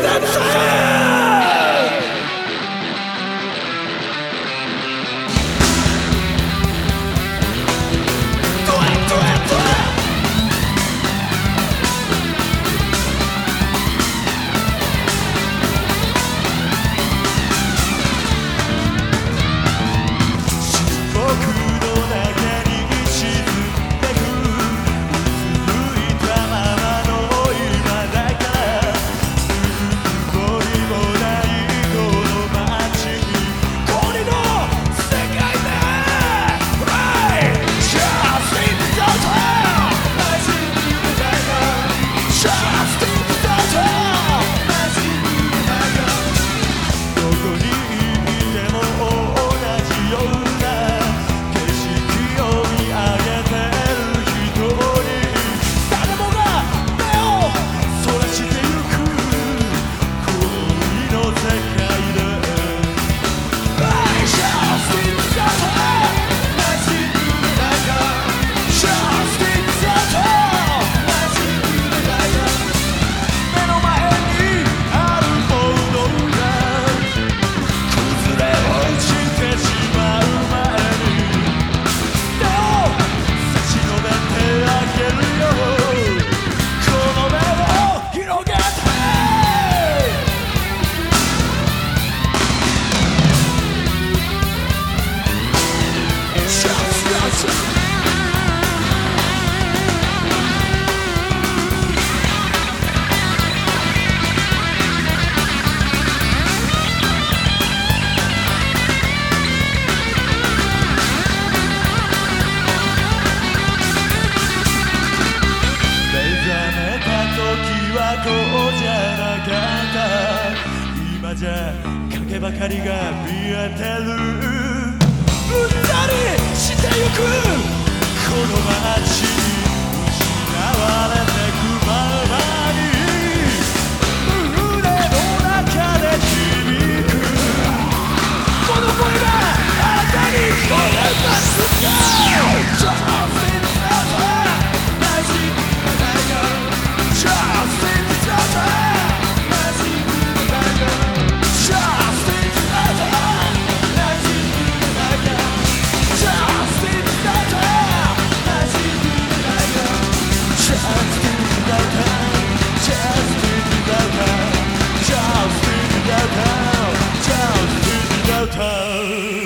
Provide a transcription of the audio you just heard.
president. はこうじゃなかった。今じゃ影ばかりが見えてる。うんざりしてゆく。tell